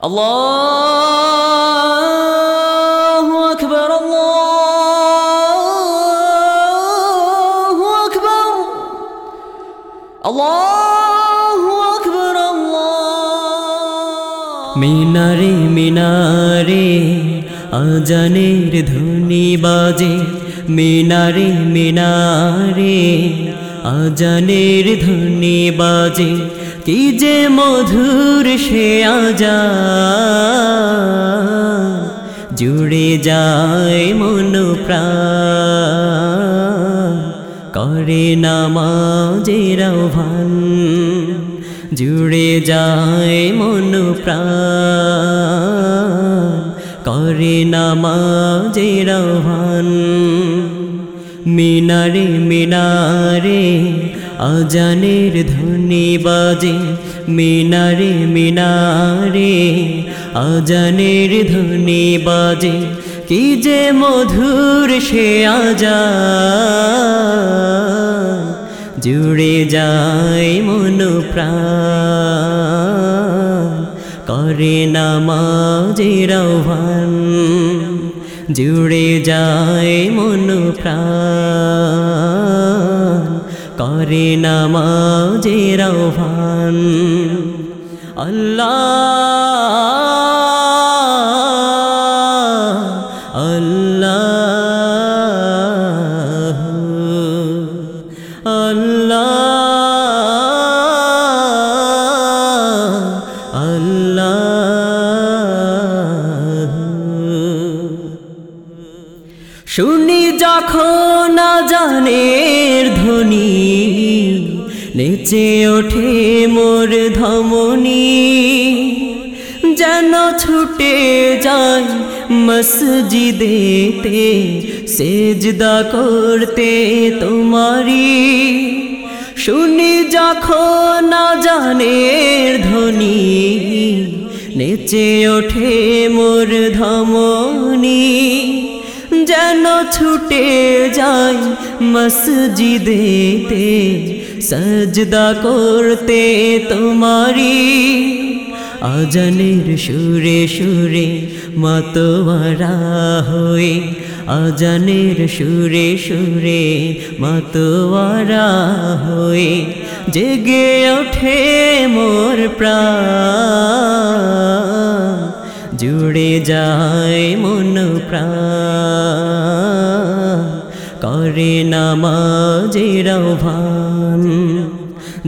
আল্লাহ আকবর আল্লাহ আকবর আল্লাহ আকবর মিনারে মিনারে আজানের ধ্বনি বাজে। মিনারে মিনারে আজানের ধ্বনি বাজে। কি যে মধুর সে আজা জুড়ে যায় মন করে নামাজের আহ্বান, জুড়ে যায় মন করে নামাজের আহ্বান মিনারে মিনারে, আজানের ধ্বনি বাজে। মিনারে মিনারে, আজানের ধ্বনি বাজে। কি যে মধুর সে আজা জুড়ে যায় মন প্রাণ, করে নামাজের আহ্বান। জুড়ে যায় মন প্রাণ করে নামাজের আহ্বান। আল্লাহ শুনি যখন জানের ধ্বনি, নেচে ওঠে মোর ধমনি। যেন ছুটে যায় মসজিদেতে, সেজদা করতে তোমারি। শুনি যখন জানের ধ্বনি, নেচে ওঠে মোর ধমনি। যেন ছুটে যায় মসজিদেতে সজদা করতে তোমারি। আজানের সুরে সুরে মতোয়ারা হয়ে, আজানের সুরে সুরে মতোয়ারা হয়ে জেগে ওঠে মোর প্রাণ। জুড়ে যায় মন প্রাণ, করে নামাজের আহ্বান।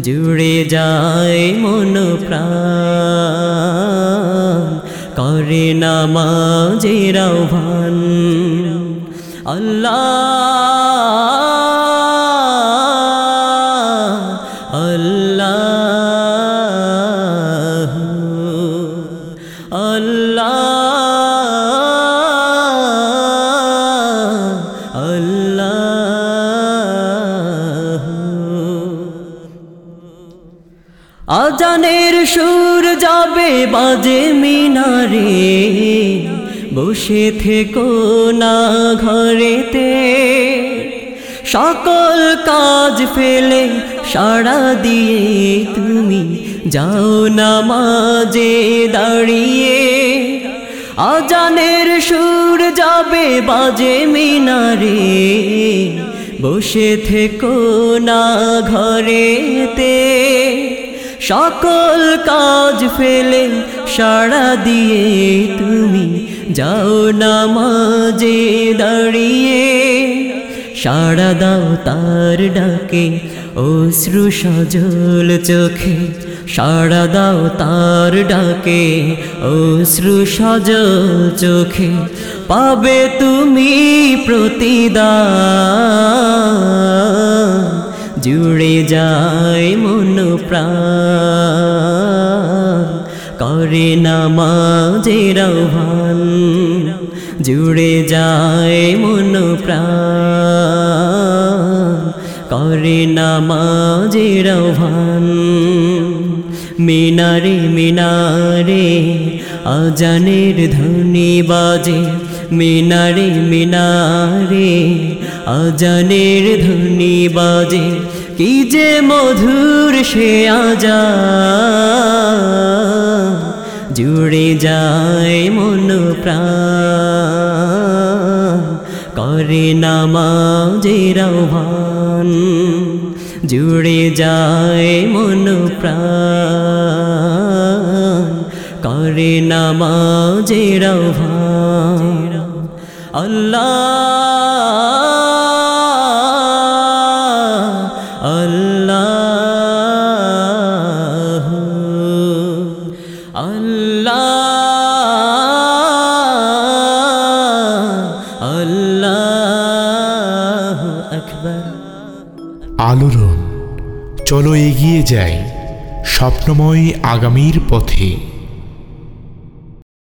জুড়ে যায় মন প্রাণ, করে নামাজের আহ্বান। আল্লাহ আল্লাহ আল্লাহ। আজানের সুর যাবে বাজে মিনারে বসে থেকো না ঘরেতে। সকল কাজ ফেলে সাড়া দিয়ে তুমি যাও না মাঝে দাঁড়িয়ে। আজানের সুর যাবে বাজে মিনারে। বসে থেকো না ঘরেতে। সকল কাজ ফেলে সাড়া দিয়ে তুমি যাও না মাঝে দাঁড়িয়ে। সাড়া দাও তার ডাকে, অশ্রু সজল চোখে। সাড়া দাও তার ডাকে, অশ্রু সজল চোখে। পাবে তুমি প্রতিদান, জুড়ে যায় মন প্রাণ। করে নামাজের আহ্বান, জুড়ে যায় মন প্রাণ, করে নামাজের আহ্বান। মিনারে মিনারে আজানের ধ্বনি বাজে, মিনারে মিনারে আজানের ধ্বনি বাজে। কি যে মধুর সে আজা জুড়ে যায় মন প্রাণ, করে নামাজের আহ্বান। জুড়ে যায় মন প্রাণ, করে নামাজের আহ্বান। আল্লাহ আল্লাহ। আলোড়ন চলো এগিয়ে যাই স্বপ্নময় আগামীর পথে।